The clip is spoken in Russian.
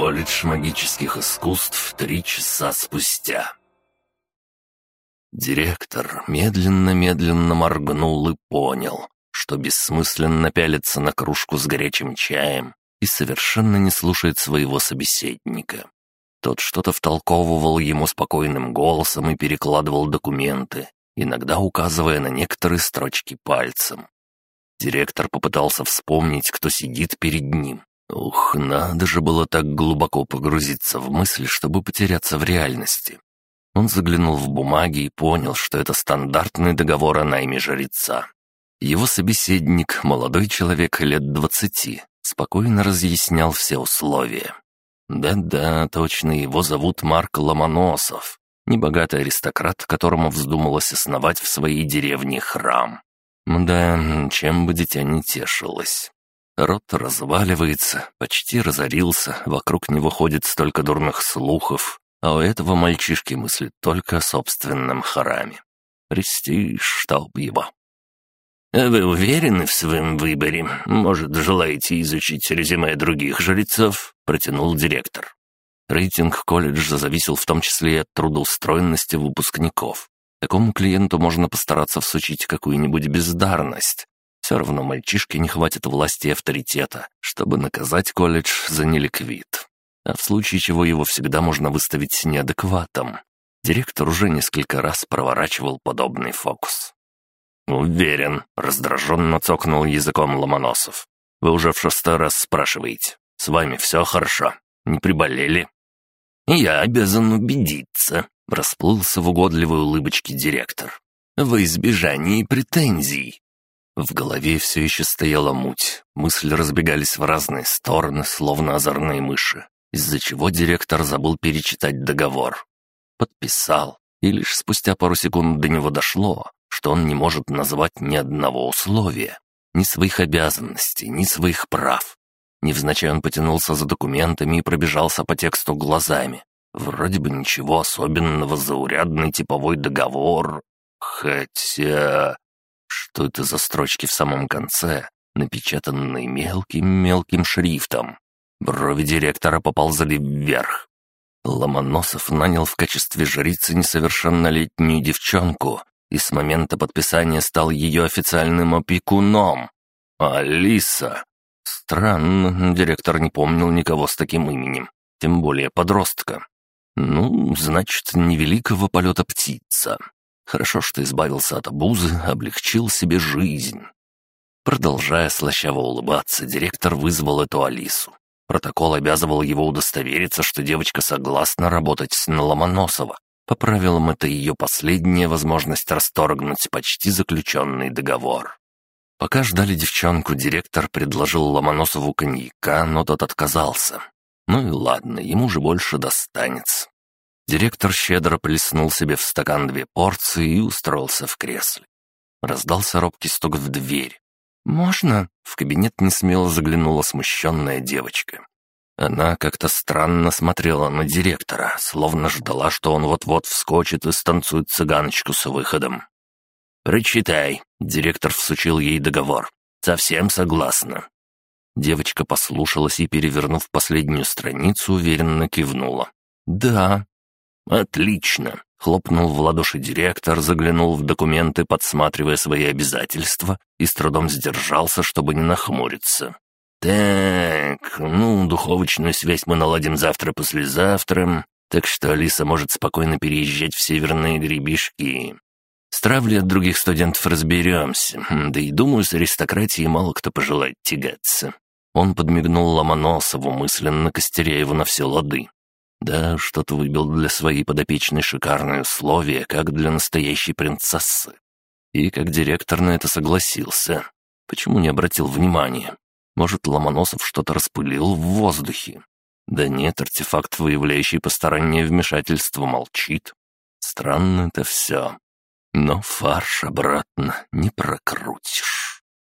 колледж магических искусств три часа спустя. Директор медленно-медленно моргнул и понял, что бессмысленно пялится на кружку с горячим чаем и совершенно не слушает своего собеседника. Тот что-то втолковывал ему спокойным голосом и перекладывал документы, иногда указывая на некоторые строчки пальцем. Директор попытался вспомнить, кто сидит перед ним. Ух, надо же было так глубоко погрузиться в мысли, чтобы потеряться в реальности. Он заглянул в бумаги и понял, что это стандартный договор о найме жреца. Его собеседник, молодой человек лет двадцати, спокойно разъяснял все условия. Да-да, точно, его зовут Марк Ломоносов, небогатый аристократ, которому вздумалось основать в своей деревне храм. Да, чем бы дитя не тешилось. Рот разваливается, почти разорился, вокруг него ходит столько дурных слухов, а у этого мальчишки мыслит только о собственном храме. Престиж, чтоб его. «Вы уверены в своем выборе? Может, желаете изучить резюме других жрецов?» — протянул директор. Рейтинг колледжа зависел в том числе и от трудоустроенности выпускников. Такому клиенту можно постараться всучить какую-нибудь бездарность. Все равно мальчишке не хватит власти и авторитета, чтобы наказать колледж за неликвид. А в случае чего его всегда можно выставить неадекватом. Директор уже несколько раз проворачивал подобный фокус. «Уверен», — раздраженно цокнул языком Ломоносов. «Вы уже в шестой раз спрашиваете. С вами все хорошо. Не приболели?» «Я обязан убедиться», — расплылся в угодливой улыбочке директор. «Во избежании претензий». В голове все еще стояла муть. Мысли разбегались в разные стороны, словно озорные мыши, из-за чего директор забыл перечитать договор. Подписал, и лишь спустя пару секунд до него дошло, что он не может назвать ни одного условия, ни своих обязанностей, ни своих прав. Невзначай он потянулся за документами и пробежался по тексту глазами. Вроде бы ничего особенного, заурядный типовой договор. Хотя... Что это за строчки в самом конце, напечатанные мелким-мелким шрифтом? Брови директора поползли вверх. Ломоносов нанял в качестве жрицы несовершеннолетнюю девчонку, и с момента подписания стал ее официальным опекуном. Алиса. Странно, директор не помнил никого с таким именем, тем более подростка. Ну, значит, невеликого полета птица. Хорошо, что избавился от обузы, облегчил себе жизнь. Продолжая слащаво улыбаться, директор вызвал эту Алису. Протокол обязывал его удостовериться, что девочка согласна работать на Ломоносова, по правилам, это ее последняя возможность расторгнуть почти заключенный договор. Пока ждали девчонку, директор предложил Ломоносову коньяка, но тот отказался. Ну и ладно, ему же больше достанется. Директор щедро плеснул себе в стакан две порции и устроился в кресле. Раздался робкий стук в дверь. «Можно?» — в кабинет несмело заглянула смущенная девочка. Она как-то странно смотрела на директора, словно ждала, что он вот-вот вскочит и станцует цыганочку с выходом. «Прочитай», — директор всучил ей договор. «Совсем согласна». Девочка послушалась и, перевернув последнюю страницу, уверенно кивнула. «Да». «Отлично», — хлопнул в ладоши директор, заглянул в документы, подсматривая свои обязательства, и с трудом сдержался, чтобы не нахмуриться. «Так, ну, духовочную связь мы наладим завтра-послезавтра, так что Алиса может спокойно переезжать в северные гребешки. С травлей от других студентов разберемся, да и думаю, с аристократией мало кто пожелает тягаться». Он подмигнул Ломоносову, мысленно костеря его на все лады. Да, что-то выбил для своей подопечной шикарные условия, как для настоящей принцессы. И как директор на это согласился. Почему не обратил внимания? Может, Ломоносов что-то распылил в воздухе? Да нет, артефакт, выявляющий постороннее вмешательство, молчит. Странно это все. Но фарш обратно не прокрутишь.